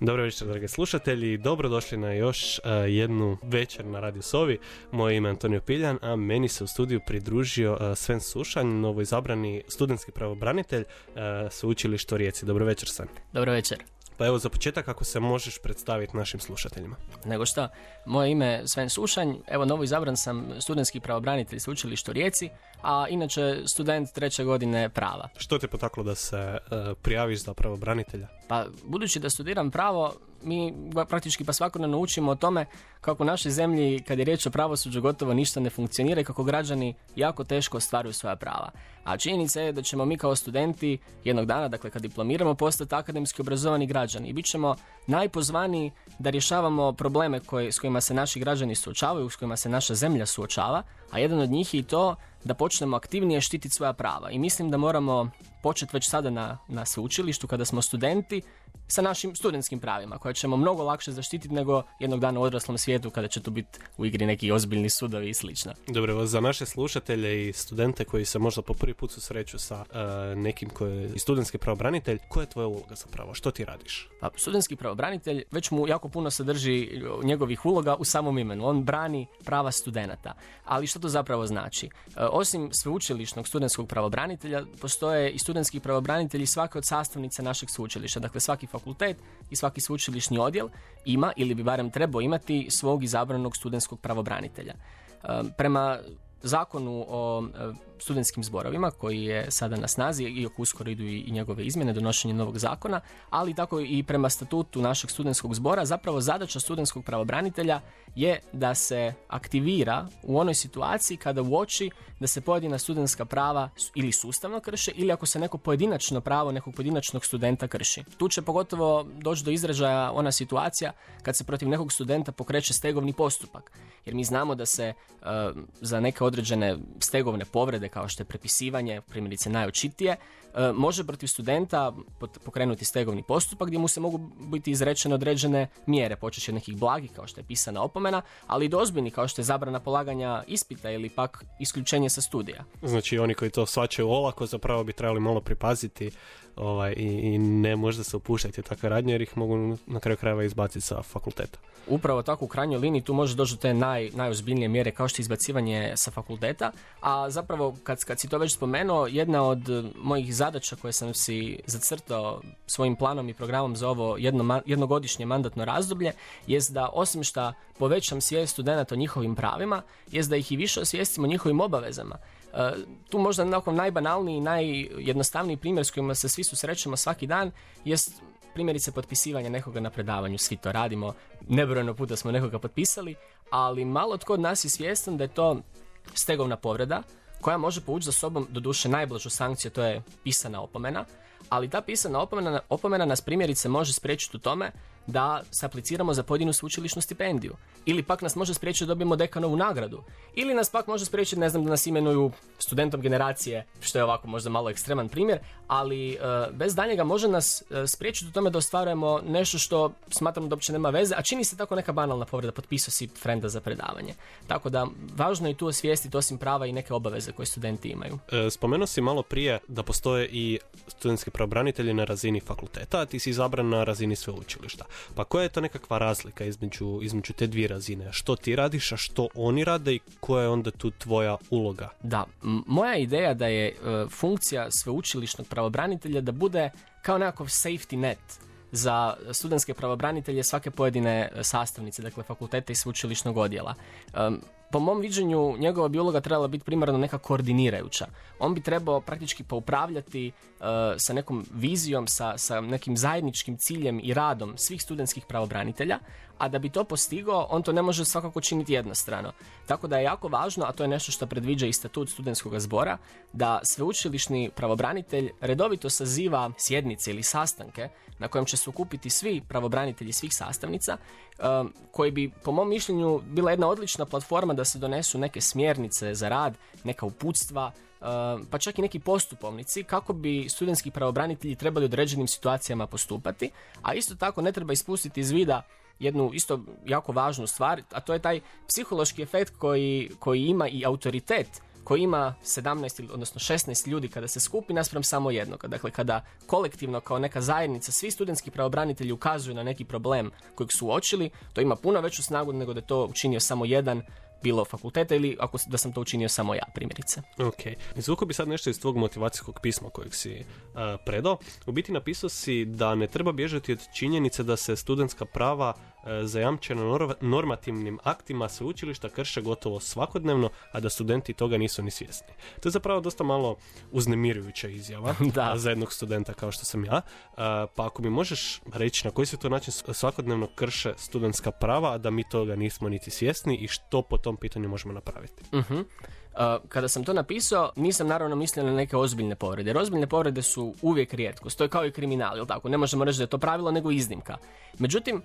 Dobro večer, dragi slušatelji. Dobrodošli na još uh, jednu večer na Radio Sovi. Moje ime je Antonio Piljan, a meni se u studiju pridružio uh, Sven Sušanj, novo izabrani studentski pravobranitelj uh, sveučilišta u Rijeci. Dobro večer, Sven. Dobro večer. Pa evo za početak ako se možeš predstaviti našim slušateljima. Nego šta, moje ime je Sven Sušanj, evo novo izabran sam studentski pravobranitelj sveučilišta u Rijeci, a inače student treće godine prava. Što te potaklo da se uh, prijaviš za pravobranitelja? Pa budući da studiram pravo, mi praktički pa svakodnevno učimo o tome kako u našoj zemlji kad je riječ o pravosuđu gotovo ništa ne funkcionira i kako građani jako teško ostvaruju svoja prava. A činjenica je da ćemo mi kao studenti jednog dana, dakle kad diplomiramo, postati akademski obrazovani građani i bit ćemo najpozvaniji da rješavamo probleme koje, s kojima se naši građani suočavaju, s kojima se naša zemlja suočava, a jedan od njih je i to da počnemo aktivnije štititi svoja prava. I mislim da moramo početi već sada na, na sveučilištu kada smo studenti sa našim studentskim pravima koje ćemo mnogo lakše zaštititi nego jednog dana u odraslom svijetu kada će tu biti u igri neki ozbiljni sudovi i slično. Dobro, za naše slušatelje i studente koji se možda po prvi put susreću sa uh, nekim koji je studentski pravobranitelj, koja je tvoja uloga zapravo? Što ti radiš? Pa, studentski pravobranitelj već mu jako puno sadrži njegovih uloga u samom imenu. On brani prava studenata. Ali što to zapravo znači? Uh, osim sveučilišnog studentskog pravobranitelja, postoje i studentski pravobranitelji svake od sastavnica našeg sveučilišta. Dakle, svaki fakultet i svaki sveučilišni odjel ima ili bi barem trebao imati svog izabranog studentskog pravobranitelja. Prema zakonu o studentskim zborovima koji je sada na snazi, iako uskoro idu i njegove izmjene, donošenje novog zakona, ali tako i prema statutu našeg studentskog zbora, zapravo zadaća studentskog pravobranitelja je da se aktivira u onoj situaciji kada uoči da se pojedina studentska prava ili sustavno krše ili ako se neko pojedinačno pravo nekog pojedinačnog studenta krši. Tu će pogotovo doći do izražaja ona situacija kad se protiv nekog studenta pokreće stegovni postupak. Jer mi znamo da se uh, za neke određene stegovne povrede kao što je prepisivanje, primjerice najočitije, E, može protiv studenta pokrenuti stegovni postupak gdje mu se mogu biti izrečene određene mjere, počeći od nekih blagih kao što je pisana opomena, ali i dozbiljni kao što je zabrana polaganja ispita ili pak isključenje sa studija. Znači oni koji to svačaju olako zapravo bi trebali malo pripaziti ovaj, i, i ne možda se upuštati u takve radnje jer ih mogu na kraju krajeva izbaciti sa fakulteta. Upravo tako u krajnjoj liniji tu može doći do te naj, najozbiljnije mjere kao što je izbacivanje sa fakulteta, a zapravo kad, kad si to već spomenuo, jedna od mojih zadaća koje sam si zacrtao svojim planom i programom za ovo jedno, jednogodišnje mandatno razdoblje jest da osim što povećam svijest studenta o njihovim pravima, jest da ih i više osvijestimo njihovim obavezama. E, tu možda nakon najbanalniji i najjednostavniji primjer s kojima se svi susrećemo svaki dan jest primjerice potpisivanje nekoga na predavanju. Svi to radimo, nebrojeno puta smo nekoga potpisali, ali malo tko od nas je svjestan da je to stegovna povreda koja može povući za sobom doduše najblažu sankciju, to je pisana opomena, ali ta pisana opomena, opomena nas primjerice može spriječiti u tome da se apliciramo za pojedinu sveučilišnu stipendiju. Ili pak nas može spriječiti da dobijemo dekanovu nagradu. Ili nas pak može spriječiti, ne znam, da nas imenuju studentom generacije, što je ovako možda malo ekstreman primjer, ali e, bez daljnjega može nas uh, spriječiti u tome da ostvarujemo nešto što smatramo da uopće nema veze, a čini se tako neka banalna povreda, potpisao si frenda za predavanje. Tako da, važno je tu osvijestiti osim prava i neke obaveze koje studenti imaju. E, spomenuo si malo prije da postoje i studentski pravobranitelji na razini fakulteta, a ti si izabran na razini sveučilišta. Pa koja je to nekakva razlika između, između te dvije razine? Što ti radiš, a što oni rade i koja je onda tu tvoja uloga? Da, moja ideja da je e, funkcija sveučilišnog pravobranitelja da bude kao nekakav safety net za studentske pravobranitelje svake pojedine sastavnice, dakle fakulteta i sveučilišnog odjela po mom viđenju njegova bi uloga trebala biti primarno neka koordinirajuća. On bi trebao praktički poupravljati uh, sa nekom vizijom, sa, sa nekim zajedničkim ciljem i radom svih studentskih pravobranitelja, a da bi to postigao, on to ne može svakako činiti jednostrano. Tako da je jako važno, a to je nešto što predviđa i statut studentskog zbora, da sveučilišni pravobranitelj redovito saziva sjednice ili sastanke na kojem će se ukupiti svi pravobranitelji svih sastavnica, koji bi, po mom mišljenju, bila jedna odlična platforma da se donesu neke smjernice za rad, neka uputstva, pa čak i neki postupovnici kako bi studentski pravobranitelji trebali određenim situacijama postupati, a isto tako ne treba ispustiti iz vida jednu isto jako važnu stvar, a to je taj psihološki efekt koji, koji ima i autoritet koji ima 17 ili odnosno 16 ljudi kada se skupi naspram samo jednog. Dakle, kada kolektivno kao neka zajednica svi studentski pravobranitelji ukazuju na neki problem kojeg su uočili, to ima puno veću snagu nego da je to učinio samo jedan bilo fakulteta ili ako da sam to učinio samo ja, primjerice. Ok. Izvuko bi sad nešto iz tvog motivacijskog pisma kojeg si uh, predao. U biti napisao si da ne treba bježati od činjenice da se studentska prava zajamčeno normativnim aktima sveučilišta krše gotovo svakodnevno, a da studenti toga nisu ni svjesni. To je zapravo dosta malo uznemirujuća izjava da. za jednog studenta kao što sam ja. E, pa ako mi možeš reći na koji se to način svakodnevno krše studentska prava, a da mi toga nismo niti svjesni i što po tom pitanju možemo napraviti. uh kada sam to napisao, nisam naravno mislio na neke ozbiljne povrede. Jer ozbiljne povrede su uvijek rijetkost. To je kao i kriminal, jel tako? Ne možemo reći da je to pravilo, nego iznimka. Međutim,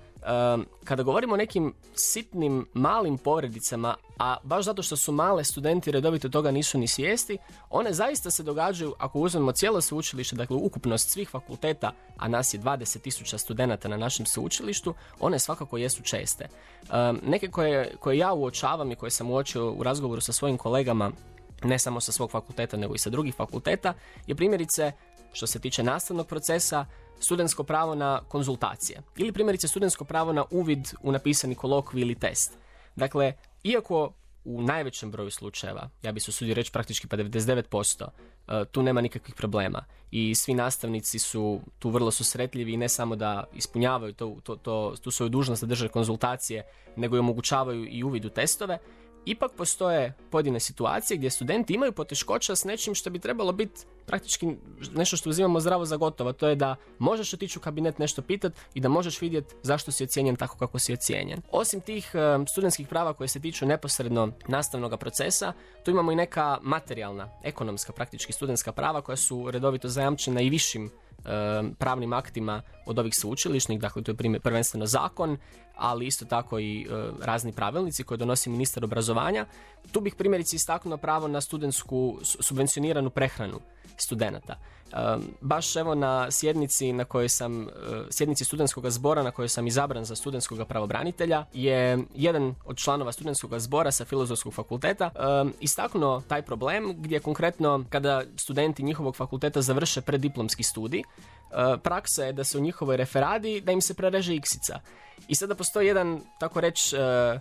kada govorimo o nekim sitnim, malim povredicama, a baš zato što su male studenti redovito toga nisu ni svijesti, one zaista se događaju, ako uzmemo cijelo sveučilište, dakle ukupnost svih fakulteta, a nas je 20.000 studenata na našem sveučilištu, one svakako jesu česte. Neke koje, koje ja uočavam i koje sam uočio u razgovoru sa svojim kolegama ne samo sa svog fakulteta nego i sa drugih fakulteta, je primjerice što se tiče nastavnog procesa, studentsko pravo na konzultacije ili primjerice studentsko pravo na uvid u napisani kolokvij ili test. Dakle, iako u najvećem broju slučajeva, ja bi se usudio reći praktički pa 99%, e, tu nema nikakvih problema. I svi nastavnici su tu vrlo susretljivi i ne samo da ispunjavaju to, to, to, tu svoju dužnost da drže konzultacije, nego i omogućavaju i uvid u testove ipak postoje pojedine situacije gdje studenti imaju poteškoća s nečim što bi trebalo biti praktički nešto što uzimamo zdravo za gotovo. To je da možeš otići u kabinet nešto pitati i da možeš vidjeti zašto si ocijenjen tako kako si ocijenjen. Osim tih uh, studentskih prava koje se tiču neposredno nastavnog procesa, tu imamo i neka materijalna, ekonomska praktički studentska prava koja su redovito zajamčena i višim pravnim aktima od ovih sveučilišnih, dakle to je prvenstveno zakon, ali isto tako i e, razni pravilnici koje donosi ministar obrazovanja. Tu bih primjerice istaknuo pravo na studentsku subvencioniranu prehranu studenata. Baš evo na sjednici na kojoj sam, e, sjednici studentskog zbora na kojoj sam izabran za studentskog pravobranitelja je jedan od članova studentskog zbora sa filozofskog fakulteta istaknuo taj problem gdje konkretno kada studenti njihovog fakulteta završe preddiplomski studij, e, praksa je da se u njihovoj referadi da im se prereže iksica. I sada postoji jedan, tako reći, e,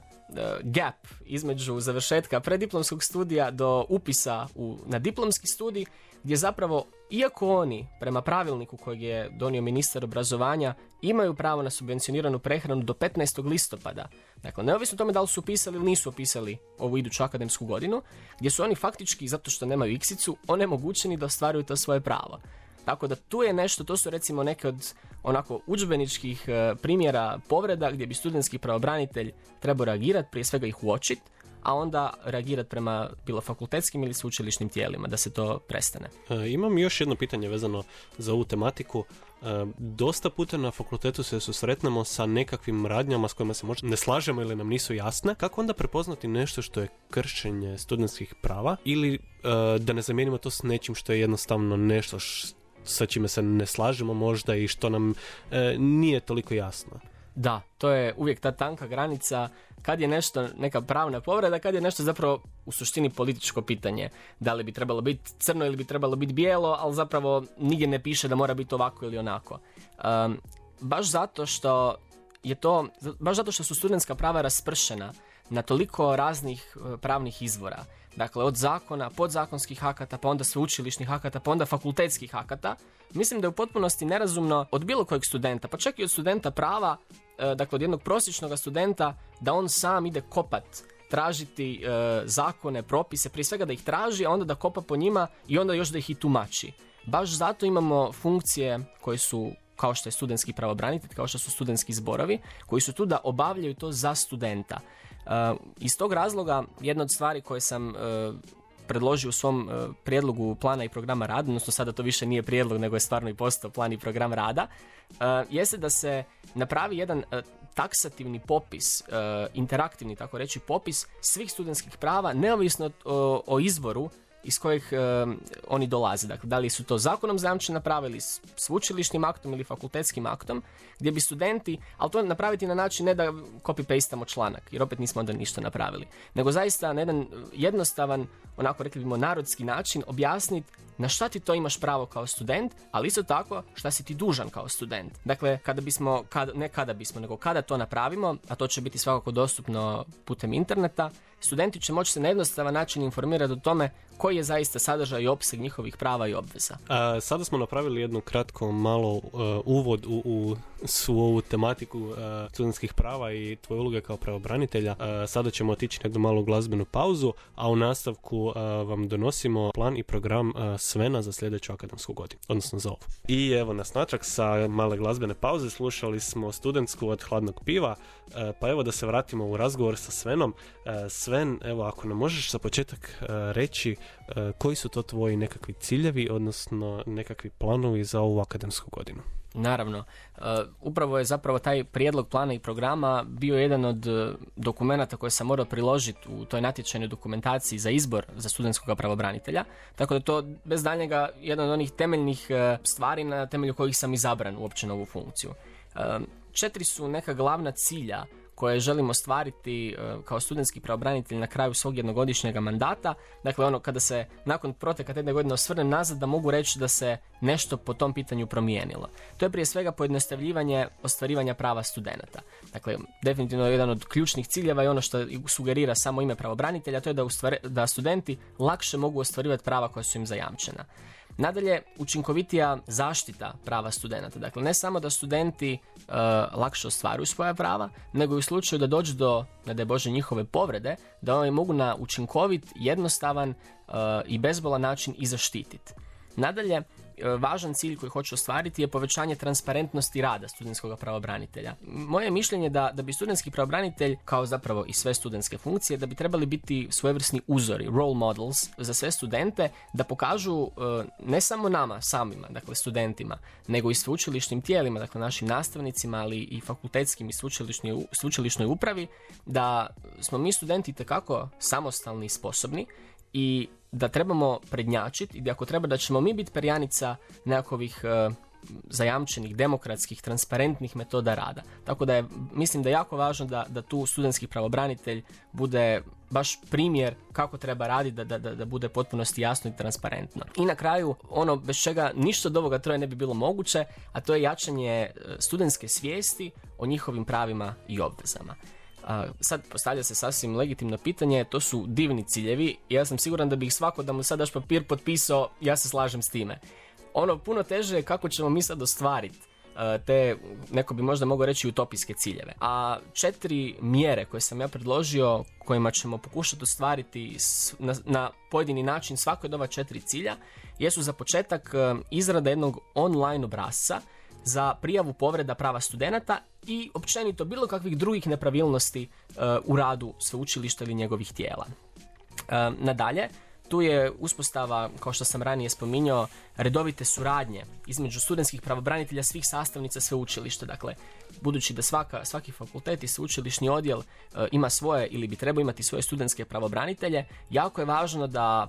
gap između završetka preddiplomskog studija do upisa u, na diplomski studij gdje zapravo, iako oni, prema pravilniku kojeg je donio ministar obrazovanja, imaju pravo na subvencioniranu prehranu do 15. listopada, dakle, neovisno tome da li su upisali ili nisu upisali ovu iduću akademsku godinu, gdje su oni faktički, zato što nemaju iksicu, onemogućeni da ostvaruju to svoje pravo. Tako da tu je nešto, to su recimo neke od onako udžbeničkih e, primjera povreda gdje bi studentski pravobranitelj trebao reagirati, prije svega ih uočiti, a onda reagirati prema bilo fakultetskim ili sveučilišnim tijelima da se to prestane. E, imam još jedno pitanje vezano za ovu tematiku. E, dosta puta na fakultetu se susretnemo sa nekakvim radnjama s kojima se možda ne slažemo ili nam nisu jasne. Kako onda prepoznati nešto što je kršenje studentskih prava ili e, da ne zamijenimo to s nečim što je jednostavno nešto sa čime se ne slažemo možda i što nam nije toliko jasno? Da, to je uvijek ta tanka granica kad je nešto neka pravna povreda, kad je nešto zapravo u suštini političko pitanje. Da li bi trebalo biti crno ili bi trebalo biti bijelo, ali zapravo nigdje ne piše da mora biti ovako ili onako. Um, baš zato što je to, baš zato što su studentska prava raspršena na toliko raznih e, pravnih izvora. Dakle, od zakona, podzakonskih akata, pa onda sveučilišnih akata, pa onda fakultetskih akata. Mislim da je u potpunosti nerazumno od bilo kojeg studenta, pa čak i od studenta prava, e, dakle od jednog prosječnog studenta, da on sam ide kopat tražiti e, zakone, propise, prije svega da ih traži, a onda da kopa po njima i onda još da ih i tumači. Baš zato imamo funkcije koje su kao što je studentski pravobranitelj, kao što su studentski zborovi, koji su tu da obavljaju to za studenta. Iz tog razloga jedna od stvari koje sam uh, predložio u svom uh, prijedlogu plana i programa rada, odnosno sada to više nije prijedlog nego je stvarno i postao plan i program rada, jeste da se napravi jedan taksativni popis, interaktivni tako reći popis svih studentskih prava neovisno o izvoru iz kojih e, oni dolaze. Dakle, da li su to zakonom zajamčena prava ili sveučilišnim aktom ili fakultetskim aktom, gdje bi studenti, ali to napraviti na način ne da copy-pastamo članak, jer opet nismo onda ništa napravili, nego zaista na jedan jednostavan, onako rekli bimo narodski način, objasniti na šta ti to imaš pravo kao student, ali isto tako šta si ti dužan kao student. Dakle, kada bismo, kada, ne kada bismo, nego kada to napravimo, a to će biti svakako dostupno putem interneta, studenti će moći se na jednostavan način informirati o tome koji je zaista sadržaj i opseg njihovih prava i obveza. A, sada smo napravili jednu kratko malo uh, uvod u, u svu ovu tematiku uh, studentskih prava i tvoje uloge kao pravobranitelja. Uh, sada ćemo otići na jednu malu glazbenu pauzu, a u nastavku vam donosimo plan i program Svena za sljedeću akademsku godinu, odnosno za ovo. I evo nas natrag sa male glazbene pauze, slušali smo studentsku od hladnog piva, pa evo da se vratimo u razgovor sa Svenom. Sven, evo ako nam možeš za početak reći E, koji su to tvoji nekakvi ciljevi, odnosno nekakvi planovi za ovu akademsku godinu? Naravno. E, upravo je zapravo taj prijedlog plana i programa bio jedan od dokumenata koje sam morao priložiti u toj natječajnoj dokumentaciji za izbor za studentskog pravobranitelja. Tako da to bez daljnjega jedan od onih temeljnih stvari na temelju kojih sam izabran uopće na ovu funkciju. Četiri su neka glavna cilja koje želimo ostvariti e, kao studentski pravobranitelj na kraju svog jednogodišnjeg mandata. Dakle, ono kada se nakon proteka jedne godine osvrnem nazad da mogu reći da se nešto po tom pitanju promijenilo. To je prije svega pojednostavljivanje ostvarivanja prava studenata. Dakle, definitivno je jedan od ključnih ciljeva i ono što sugerira samo ime pravobranitelja, to je da, da studenti lakše mogu ostvarivati prava koja su im zajamčena. Nadalje, učinkovitija zaštita prava studenata. Dakle, ne samo da studenti uh, lakše ostvaruju svoja prava, nego i u slučaju da dođe do, ne da Bože, njihove povrede, da oni mogu na učinkovit, jednostavan uh, i bezbolan način i zaštititi. Nadalje, E, važan cilj koji hoću ostvariti je povećanje transparentnosti rada studentskog pravobranitelja. Moje mišljenje da, da bi studentski pravobranitelj, kao zapravo i sve studentske funkcije, da bi trebali biti svojevrsni uzori, role models za sve studente, da pokažu e, ne samo nama samima, dakle studentima, nego i sveučilišnim tijelima, dakle našim nastavnicima, ali i fakultetskim i sveučilišnoj upravi, da smo mi studenti tekako samostalni i sposobni i da trebamo prednjačiti i da ako treba da ćemo mi biti perjanica nekakvih uh, zajamčenih, demokratskih, transparentnih metoda rada. Tako da je, mislim da je jako važno da, da tu studentski pravobranitelj bude baš primjer kako treba raditi da, da, da bude potpunosti jasno i transparentno. I na kraju, ono bez čega ništa od ovoga troje ne bi bilo moguće, a to je jačanje e, studentske svijesti o njihovim pravima i obvezama. A, sad postavlja se sasvim legitimno pitanje, to su divni ciljevi i ja sam siguran da bih svako da mu sad daš papir potpisao, ja se slažem s time. Ono puno teže je kako ćemo mi sad ostvariti te, neko bi možda mogao reći, utopijske ciljeve. A četiri mjere koje sam ja predložio, kojima ćemo pokušati ostvariti na, na pojedini način svako od ova četiri cilja, jesu za početak izrada jednog online obrazca za prijavu povreda prava studenata i općenito bilo kakvih drugih nepravilnosti e, u radu sveučilišta ili njegovih tijela. E, nadalje, tu je uspostava, kao što sam ranije spominjao, redovite suradnje između studentskih pravobranitelja svih sastavnica sveučilišta. Dakle, budući da svaka, svaki fakultet i sveučilišni odjel e, ima svoje ili bi trebao imati svoje studentske pravobranitelje, jako je važno da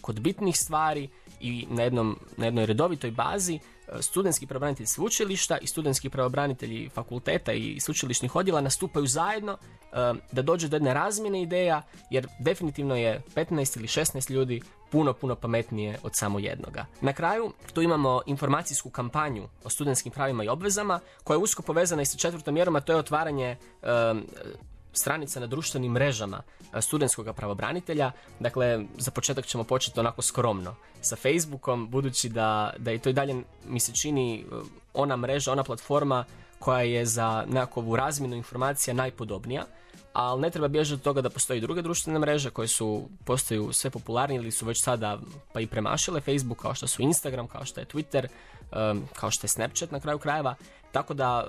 kod bitnih stvari i na, jednom, na jednoj redovitoj bazi studentski pravobranitelji sveučilišta i studentski pravobranitelji fakulteta i sveučilišnih odjela nastupaju zajedno um, da dođe do jedne razmjene ideja jer definitivno je 15 ili 16 ljudi puno, puno pametnije od samo jednoga. Na kraju tu imamo informacijsku kampanju o studentskim pravima i obvezama koja je usko povezana i sa četvrtom mjerom, a to je otvaranje um, stranica na društvenim mrežama e, studentskog pravobranitelja. Dakle, za početak ćemo početi onako skromno sa Facebookom, budući da, da i to i dalje mi se čini e, ona mreža, ona platforma koja je za nekakvu razmjenu informacija najpodobnija, ali ne treba bježati od toga da postoji druge društvene mreže koje su postaju sve popularnije ili su već sada pa i premašile Facebook kao što su Instagram, kao što je Twitter, kao što je Snapchat na kraju krajeva. Tako da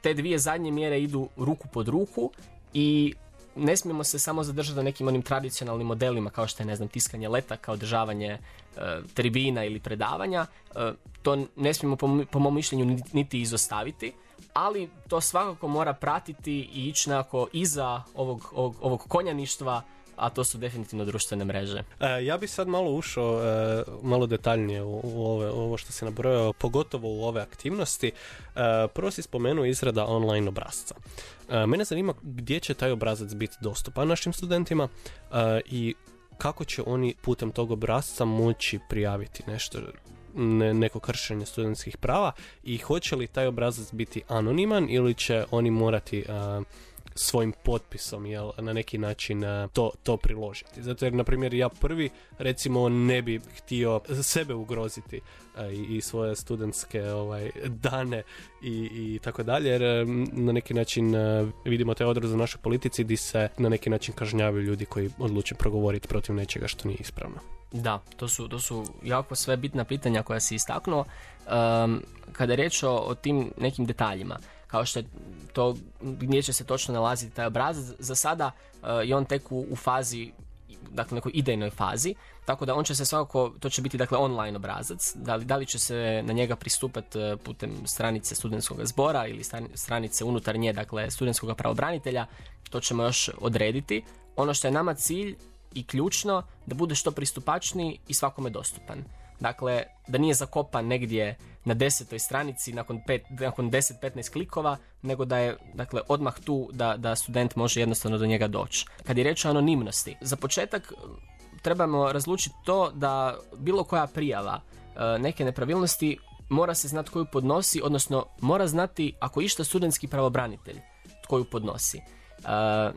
te dvije zadnje mjere idu ruku pod ruku i ne smijemo se samo zadržati na nekim onim tradicionalnim modelima kao što je ne znam tiskanje letaka, održavanje e, tribina ili predavanja. E, to ne smijemo po, po mom mišljenju niti izostaviti, ali to svakako mora pratiti i ići nekako iza ovog, ovog, ovog konjaništva a to su definitivno društvene mreže. E, ja bi sad malo ušao e, malo detaljnije u, ove, ovo što se nabrojao, pogotovo u ove aktivnosti. E, prvo si spomenuo izrada online obrazca. Mene zanima gdje će taj obrazac biti dostupan našim studentima i kako će oni putem tog obrazca moći prijaviti nešto ne, neko kršenje studentskih prava i hoće li taj obrazac biti anoniman ili će oni morati svojim potpisom jel, na neki način e, to, to priložiti. Zato jer, na primjer, ja prvi recimo ne bi htio sebe ugroziti e, i, i svoje studentske ovaj, dane i, i tako dalje, jer e, na neki način vidimo te odraz u našoj politici gdje se na neki način kažnjavaju ljudi koji odluče progovoriti protiv nečega što nije ispravno. Da, to su, to su jako sve bitna pitanja koja si istaknuo. Um, kada je riječ o, o tim nekim detaljima, kao što je to gdje će se točno nalaziti taj obrazac. Za sada uh, je on tek u, fazi dakle nekoj idejnoj fazi, tako da on će se svakako, to će biti dakle online obrazac, da li, da li će se na njega pristupati uh, putem stranice studentskog zbora ili stranice unutar nje, dakle studentskog pravobranitelja, to ćemo još odrediti. Ono što je nama cilj i ključno, da bude što pristupačniji i svakome dostupan. Dakle, da nije zakopan negdje na desetoj stranici nakon, pet, nakon 10-15 klikova, nego da je dakle, odmah tu da, da student može jednostavno do njega doći. Kad je reč o anonimnosti, za početak trebamo razlučiti to da bilo koja prijava e, neke nepravilnosti mora se znati koju podnosi, odnosno mora znati ako išta studentski pravobranitelj koju podnosi. Uh,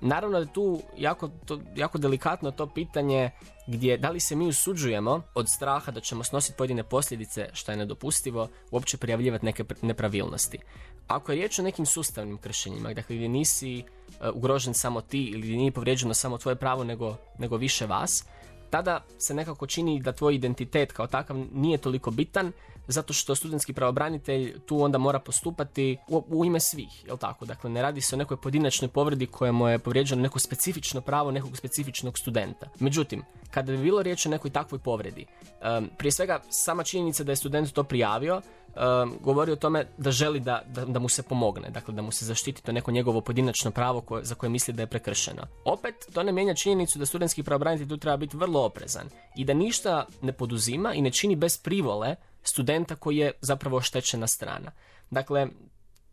naravno da je tu jako, to, jako delikatno to pitanje gdje da li se mi usuđujemo od straha da ćemo snositi pojedine posljedice što je nedopustivo uopće prijavljivati neke nepravilnosti. Ako je riječ o nekim sustavnim kršenjima, dakle gdje nisi uh, ugrožen samo ti ili gdje nije povrijeđeno samo tvoje pravo nego, nego više vas, tada se nekako čini da tvoj identitet kao takav nije toliko bitan zato što studentski pravobranitelj tu onda mora postupati u, ime svih, jel tako? Dakle, ne radi se o nekoj pojedinačnoj povredi koja mu je povrijeđeno neko specifično pravo nekog specifičnog studenta. Međutim, kada bi bilo riječ o nekoj takvoj povredi, prije svega sama činjenica da je student to prijavio, govori o tome da želi da, da, da, mu se pomogne, dakle da mu se zaštiti to neko njegovo pojedinačno pravo koje, za koje misli da je prekršeno. Opet, to ne mijenja činjenicu da studentski pravobranitelj tu treba biti vrlo oprezan i da ništa ne poduzima i ne čini bez privole studenta koji je zapravo oštećena strana. Dakle,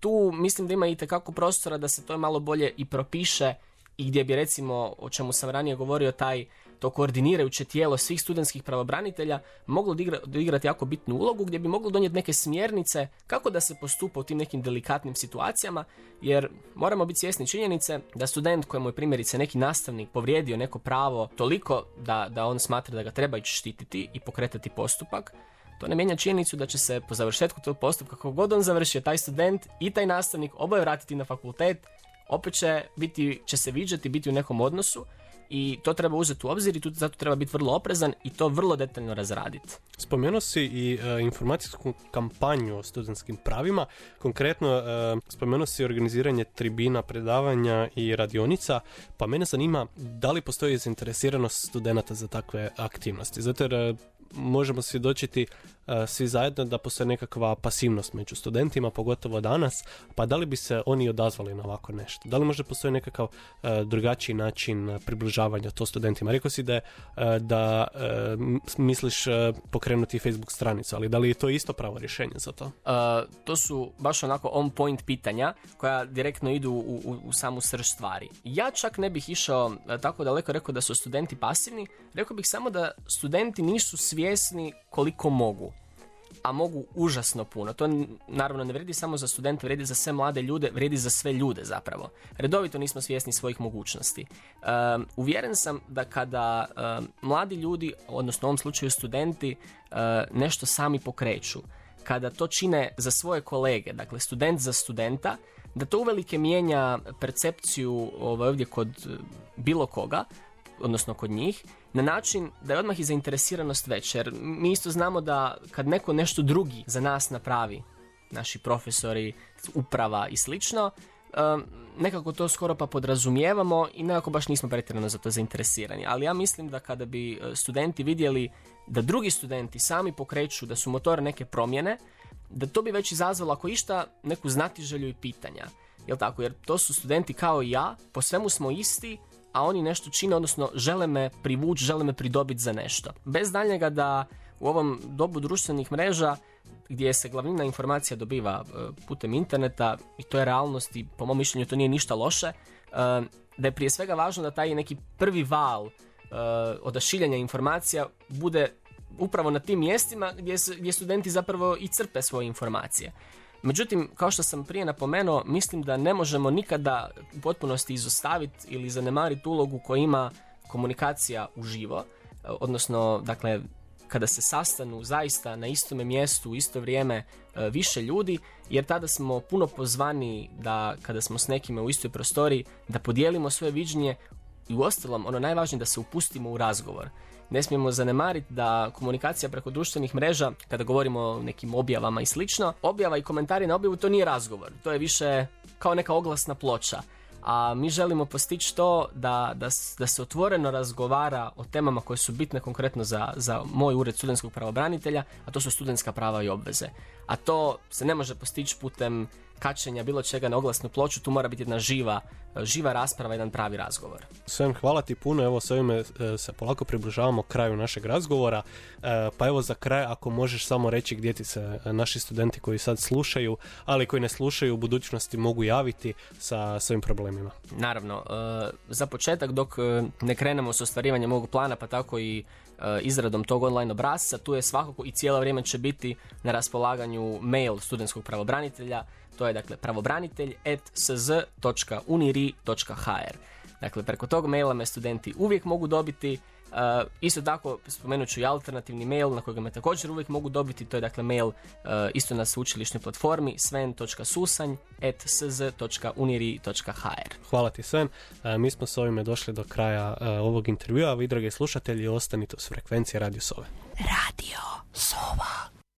tu mislim da ima i tekako prostora da se to malo bolje i propiše i gdje bi recimo, o čemu sam ranije govorio, taj to koordinirajuće tijelo svih studentskih pravobranitelja moglo odigrati jako bitnu ulogu gdje bi moglo donijeti neke smjernice kako da se postupa u tim nekim delikatnim situacijama jer moramo biti svjesni činjenice da student kojemu je primjerice neki nastavnik povrijedio neko pravo toliko da, da on smatra da ga treba ići štititi i pokretati postupak to ne mijenja činjenicu da će se po završetku tog postupka, kako god on završio, taj student i taj nastavnik oboje vratiti na fakultet, opet će, biti, će se viđati, biti u nekom odnosu i to treba uzeti u obzir i tu zato treba biti vrlo oprezan i to vrlo detaljno razraditi. Spomenuo si i e, informacijsku kampanju o studentskim pravima. Konkretno e, spomenuo si organiziranje tribina, predavanja i radionica, pa mene zanima da li postoji zainteresiranost studenata za takve aktivnosti. Zato jer e, možemo svjedočiti E, svi zajedno da postoje nekakva pasivnost među studentima, pogotovo danas, pa da li bi se oni odazvali na ovako nešto? Da li možda postoji nekakav e, drugačiji način približavanja to studentima? Rekao si da, e, da misliš pokrenuti Facebook stranicu, ali da li je to isto pravo rješenje za to? to su baš onako on point pitanja koja direktno idu u, u, u samu srž stvari. Ja čak ne bih išao tako daleko rekao da su studenti pasivni, rekao bih samo da studenti nisu svjesni koliko mogu a mogu užasno puno. To naravno ne vredi samo za studente, vredi za sve mlade ljude, vredi za sve ljude zapravo. Redovito nismo svjesni svojih mogućnosti. Um, uvjeren sam da kada mladi ljudi, odnosno u ovom slučaju studenti, nešto sami pokreću, kada to čine za svoje kolege, dakle student za studenta, da to uvelike mijenja percepciju ovaj, ovdje kod bilo koga, odnosno kod njih, na način da je odmah i zainteresiranost već, jer mi isto znamo da kad neko nešto drugi za nas napravi, naši profesori, uprava i slično, nekako to skoro pa podrazumijevamo i nekako baš nismo pretjerano za to zainteresirani. Ali ja mislim da kada bi uh, studenti vidjeli da drugi studenti sami pokreću da su motor neke promjene, da to bi već izazvalo ako išta neku znatiželju i pitanja. Jel tako? Jer to su studenti kao i ja, po svemu smo isti, a oni nešto čine, odnosno žele me privući, žele me pridobiti za nešto. Bez daljnjega da u ovom dobu društvenih mreža gdje se glavnina informacija dobiva e, putem interneta i to je realnost i po mom mišljenju to nije ništa loše, e, da je prije svega važno da taj neki prvi val e, odašiljanja informacija bude upravo na tim mjestima gdje, gdje studenti zapravo i crpe svoje informacije. Međutim, kao što sam prije napomenuo, mislim da ne možemo nikada u potpunosti izostaviti ili zanemariti ulogu koju ima komunikacija uživo, odnosno, dakle, kada se sastanu zaista na istome mjestu u isto vrijeme e, više ljudi, jer tada smo puno pozvani da kada smo s nekime u istoj prostoriji, da podijelimo svoje viđenje i uostalom ono najvažnije da se upustimo u razgovor. Ne smijemo zanemariti da komunikacija preko društvenih mreža, kada govorimo o nekim objavama i slično, objava i komentari na objavu to nije razgovor, to je više kao neka oglasna ploča a mi želimo postići to da, da, da, se otvoreno razgovara o temama koje su bitne konkretno za, za moj ured studentskog pravobranitelja, a to su studentska prava i obveze. A to se ne može postići putem kačenja bilo čega na oglasnu ploču, tu mora biti jedna živa, živa rasprava, jedan pravi razgovor. Sve hvala ti puno, evo s ovime e, se polako približavamo kraju našeg razgovora, e, pa evo za kraj ako možeš samo reći gdje ti se e, naši studenti koji sad slušaju, ali koji ne slušaju u budućnosti mogu javiti sa svojim problemima. Naravno, za početak dok ne krenemo s ostvarivanjem ovog plana, pa tako i izradom tog online obrazca, tu je svakako i cijelo vrijeme će biti na raspolaganju mail studentskog pravobranitelja to je dakle pravobranitelj sz.uniri.hr. Dakle, preko tog maila me studenti uvijek mogu dobiti Uh, isto tako spomenut ću i alternativni mail na kojeg me također uvijek mogu dobiti, to je dakle mail uh, isto na sveučilišnoj platformi sven.susanj.sz.uniri.hr Hvala ti Sven, uh, mi smo s ovime došli do kraja ovog intervjua, vi dragi slušatelji ostanite s frekvencije Radio Sove. Radio Sova.